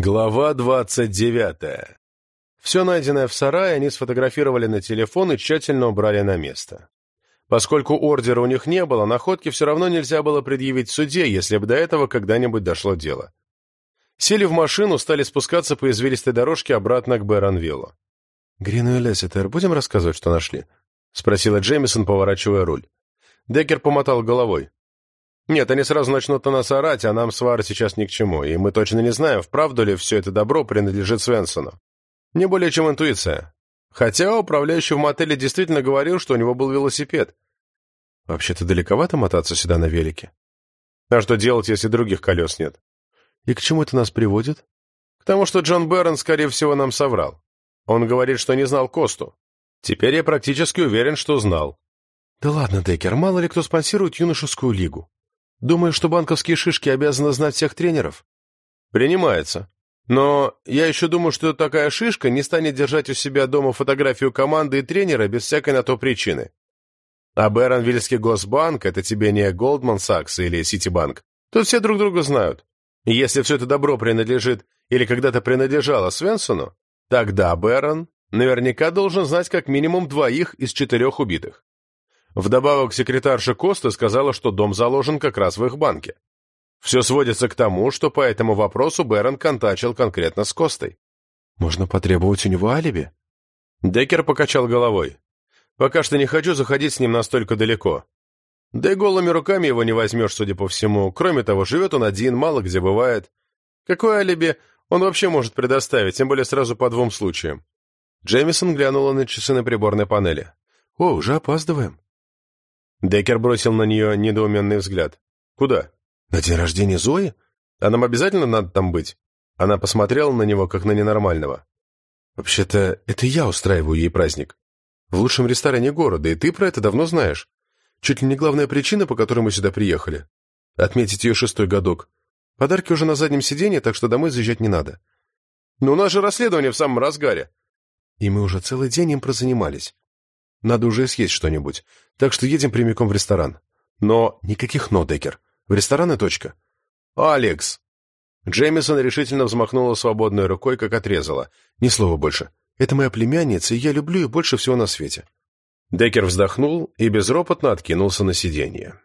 Глава двадцать девятая. Все найденное в сарае они сфотографировали на телефон и тщательно убрали на место. Поскольку ордера у них не было, находки все равно нельзя было предъявить в суде, если бы до этого когда-нибудь дошло дело. Сели в машину, стали спускаться по извилистой дорожке обратно к Бэронвиллу. «Грину и Лесситер, будем рассказывать, что нашли?» — спросила Джеймисон, поворачивая руль. Деккер помотал головой. Нет, они сразу начнут на нас орать, а нам свары сейчас ни к чему, и мы точно не знаем, вправду ли все это добро принадлежит Свенсону. Не более чем интуиция. Хотя управляющий в мотеле действительно говорил, что у него был велосипед. Вообще-то далековато мотаться сюда на велике. А что делать, если других колес нет? И к чему это нас приводит? К тому, что Джон Берн, скорее всего, нам соврал. Он говорит, что не знал Косту. Теперь я практически уверен, что знал. Да ладно, Деккер, мало ли кто спонсирует юношескую лигу. Думаю, что банковские шишки обязаны знать всех тренеров? Принимается. Но я еще думаю, что такая шишка не станет держать у себя дома фотографию команды и тренера без всякой на то причины. А Бэронвильский Госбанк — это тебе не Goldman Sachs или Ситибанк. Тут все друг друга знают. И если все это добро принадлежит или когда-то принадлежало Свенсону, тогда Бэрон наверняка должен знать как минимум двоих из четырех убитых. Вдобавок секретарша Коста сказала, что дом заложен как раз в их банке. Все сводится к тому, что по этому вопросу Бэрон контачил конкретно с Костой. Можно потребовать у него алиби? Деккер покачал головой. Пока что не хочу заходить с ним настолько далеко. Да и голыми руками его не возьмешь, судя по всему. Кроме того, живет он один, мало где бывает. Какое алиби он вообще может предоставить, тем более сразу по двум случаям? Джеймисон глянула на часы на приборной панели. «О, уже опаздываем». Деккер бросил на нее недоуменный взгляд. «Куда?» «На день рождения Зои? А нам обязательно надо там быть?» Она посмотрела на него, как на ненормального. «Вообще-то, это я устраиваю ей праздник. В лучшем ресторане города, и ты про это давно знаешь. Чуть ли не главная причина, по которой мы сюда приехали. Отметить ее шестой годок. Подарки уже на заднем сиденье, так что домой заезжать не надо. Но у нас же расследование в самом разгаре. И мы уже целый день им прозанимались. Надо уже съесть что-нибудь. Так что едем прямиком в ресторан. Но никаких «но», Деккер. В ресторан и точка. «Алекс!» Джеймисон решительно взмахнула свободной рукой, как отрезала. «Ни слова больше. Это моя племянница, и я люблю ее больше всего на свете». Деккер вздохнул и безропотно откинулся на сиденье.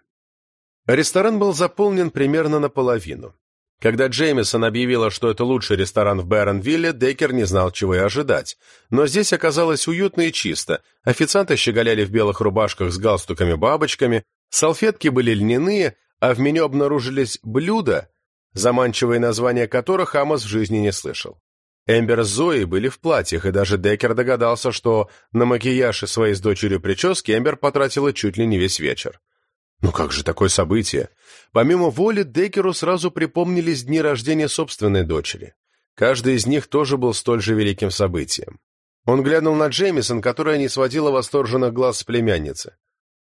Ресторан был заполнен примерно наполовину. Когда Джеймисон объявила, что это лучший ресторан в Бэронвилле, Деккер не знал, чего и ожидать. Но здесь оказалось уютно и чисто. Официанты щеголяли в белых рубашках с галстуками-бабочками, салфетки были льняные, а в меню обнаружились блюда, заманчивые названия которых Амос в жизни не слышал. Эмбер с Зоей были в платьях, и даже Деккер догадался, что на макияж и своей с дочерью прически Эмбер потратила чуть ли не весь вечер. Ну как же такое событие? Помимо воли, Деккеру сразу припомнились дни рождения собственной дочери. Каждый из них тоже был столь же великим событием. Он глянул на Джеймисон, которая не сводила восторженных глаз с племянницы.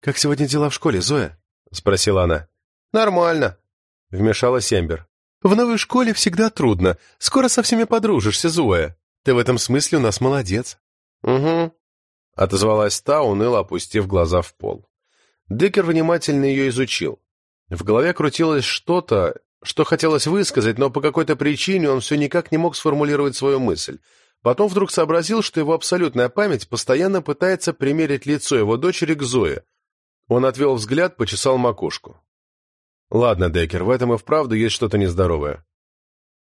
«Как сегодня дела в школе, Зоя?» — спросила она. «Нормально», — вмешалась Эмбер. «В новой школе всегда трудно. Скоро со всеми подружишься, Зоя. Ты в этом смысле у нас молодец». «Угу», — отозвалась та, уныло опустив глаза в пол. Деккер внимательно ее изучил. В голове крутилось что-то, что хотелось высказать, но по какой-то причине он все никак не мог сформулировать свою мысль. Потом вдруг сообразил, что его абсолютная память постоянно пытается примерить лицо его дочери к Зое. Он отвел взгляд, почесал макушку. «Ладно, Деккер, в этом и вправду есть что-то нездоровое».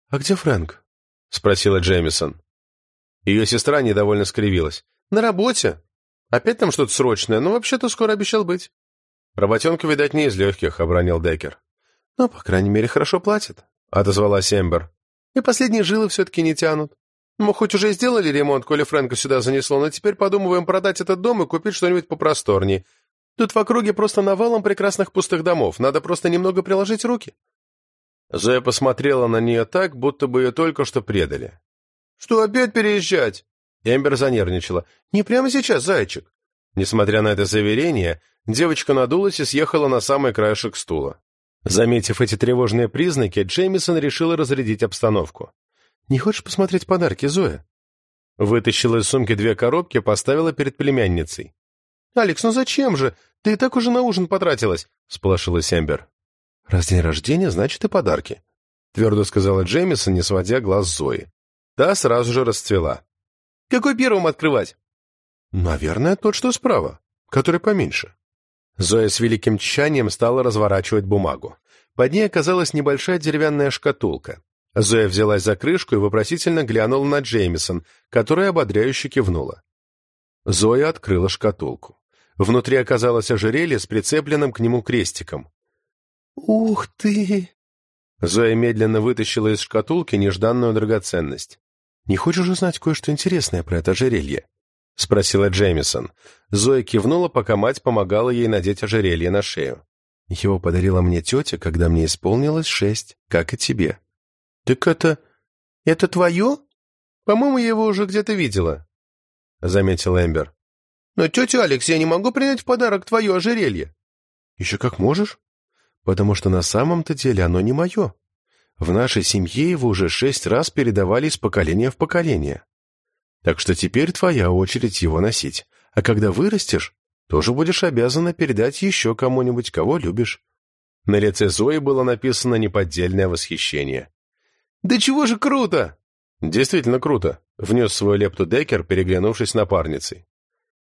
«А где Фрэнк?» — спросила Джеймисон. Ее сестра недовольно скривилась. «На работе. Опять там что-то срочное, но вообще-то скоро обещал быть». «Работенка, видать, не из легких», — обронил Деккер. «Ну, по крайней мере, хорошо платят», — отозвалась Эмбер. «И последние жилы все-таки не тянут. Мы хоть уже сделали ремонт, коли Фрэнка сюда занесло, но теперь подумываем продать этот дом и купить что-нибудь попросторнее. Тут в округе просто навалом прекрасных пустых домов, надо просто немного приложить руки». Зоя посмотрела на нее так, будто бы ее только что предали. «Что, опять переезжать?» Эмбер занервничала. «Не прямо сейчас, зайчик». Несмотря на это заверение, девочка надулась и съехала на самый краешек стула. Заметив эти тревожные признаки, Джеймисон решила разрядить обстановку. «Не хочешь посмотреть подарки, Зоя?» Вытащила из сумки две коробки, поставила перед племянницей. «Алекс, ну зачем же? Ты и так уже на ужин потратилась», — сполошилась Эмбер. «Раз день рождения, значит и подарки». твердо сказала Джеймисон, не сводя глаз Зои. Та сразу же расцвела. «Какой первым открывать?» «Наверное, тот, что справа, который поменьше». Зоя с великим тщанием стала разворачивать бумагу. Под ней оказалась небольшая деревянная шкатулка. Зоя взялась за крышку и вопросительно глянула на Джеймисон, которая ободряюще кивнула. Зоя открыла шкатулку. Внутри оказалось ожерелье с прицепленным к нему крестиком. «Ух ты!» Зоя медленно вытащила из шкатулки нежданную драгоценность. «Не хочешь узнать кое-что интересное про это ожерелье?» — спросила Джеймисон. Зоя кивнула, пока мать помогала ей надеть ожерелье на шею. «Его подарила мне тетя, когда мне исполнилось шесть, как и тебе». «Так это... это твое? По-моему, я его уже где-то видела», — заметил Эмбер. «Но, тетя Алекс, я не могу принять в подарок твое ожерелье». «Еще как можешь, потому что на самом-то деле оно не мое. В нашей семье его уже шесть раз передавали из поколения в поколение. Так что теперь твоя очередь его носить. А когда вырастешь, тоже будешь обязана передать еще кому-нибудь, кого любишь». На лице Зои было написано неподдельное восхищение. «Да чего же круто!» «Действительно круто», — внес свой лепту Деккер, переглянувшись напарницей.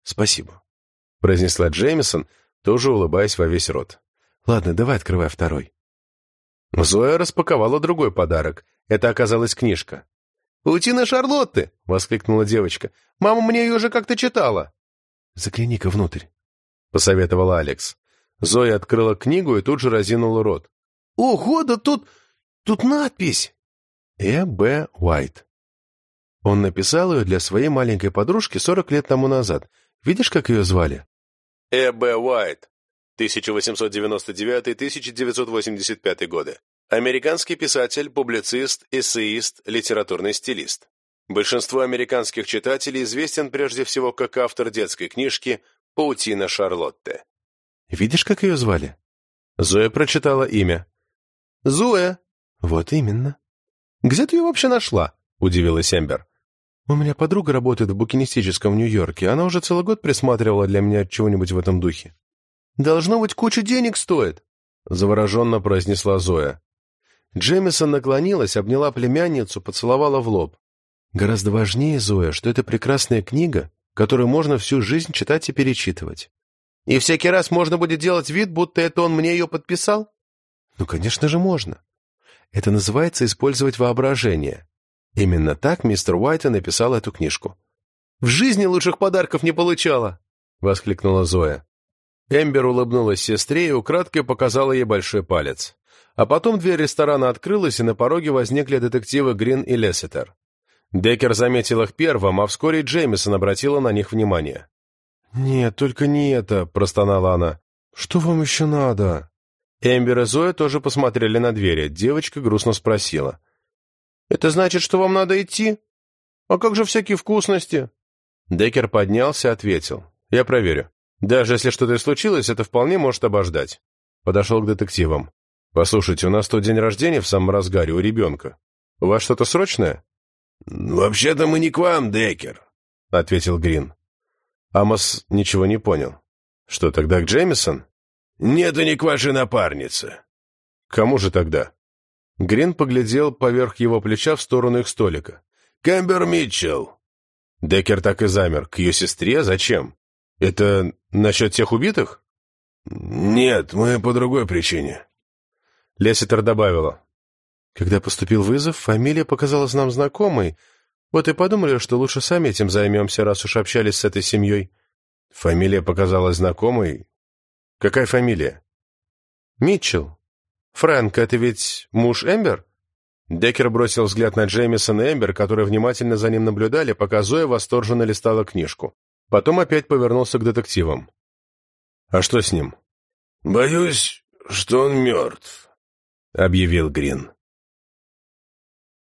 «Спасибо», — произнесла Джеймисон, тоже улыбаясь во весь рот. «Ладно, давай открывай второй». Зоя распаковала другой подарок. Это оказалась книжка. «Паутина Шарлотты!» — воскликнула девочка. «Мама мне ее уже как-то читала». «Загляни-ка внутрь», — посоветовала Алекс. Зоя открыла книгу и тут же разинула рот. «Ого, да тут... тут надпись!» «Э. Б. Уайт». Он написал ее для своей маленькой подружки сорок лет тому назад. Видишь, как ее звали? Э. Б. Уайт, 1899-1985 годы. Американский писатель, публицист, эссеист, литературный стилист. Большинство американских читателей известен прежде всего как автор детской книжки «Паутина Шарлотте». Видишь, как ее звали? Зоя прочитала имя. Зоя. Вот именно. Где ты ее вообще нашла? Удивилась Эмбер. У меня подруга работает в букинистическом Нью-Йорке. Она уже целый год присматривала для меня чего-нибудь в этом духе. Должно быть, куча денег стоит, завороженно произнесла Зоя. Джемисон наклонилась, обняла племянницу, поцеловала в лоб. Гораздо важнее, Зоя, что это прекрасная книга, которую можно всю жизнь читать и перечитывать. И всякий раз можно будет делать вид, будто это он мне ее подписал? Ну, конечно же, можно. Это называется использовать воображение. Именно так мистер Уайт и написал эту книжку. «В жизни лучших подарков не получала!» — воскликнула Зоя. Эмбер улыбнулась сестре и украдкой показала ей большой палец. А потом дверь ресторана открылась, и на пороге возникли детективы Грин и Лесситер. Деккер заметил их первым, а вскоре Джеймисон обратила на них внимание. «Нет, только не это», — простонала она. «Что вам еще надо?» Эмбер и Зоя тоже посмотрели на двери. Девочка грустно спросила. «Это значит, что вам надо идти? А как же всякие вкусности?» Деккер поднялся и ответил. «Я проверю. Даже если что-то и случилось, это вполне может обождать». Подошел к детективам. «Послушайте, у нас тут день рождения в самом разгаре у ребенка. У вас что-то срочное?» «Вообще-то мы не к вам, Деккер», — ответил Грин. Амос ничего не понял. «Что, тогда к Джеймисон?» «Нет, и не к вашей напарнице». «Кому же тогда?» Грин поглядел поверх его плеча в сторону их столика. «Кэмбер Митчелл». Деккер так и замер. «К ее сестре? Зачем? Это насчет тех убитых?» «Нет, мы по другой причине». Леситер добавила. «Когда поступил вызов, фамилия показалась нам знакомой. Вот и подумали, что лучше сами этим займемся, раз уж общались с этой семьей». «Фамилия показалась знакомой? «Какая фамилия?» «Митчелл. Фрэнк, это ведь муж Эмбер?» Деккер бросил взгляд на Джеймисон и Эмбер, которые внимательно за ним наблюдали, пока Зоя восторженно листала книжку. Потом опять повернулся к детективам. «А что с ним?» «Боюсь, что он мертв», — объявил Грин.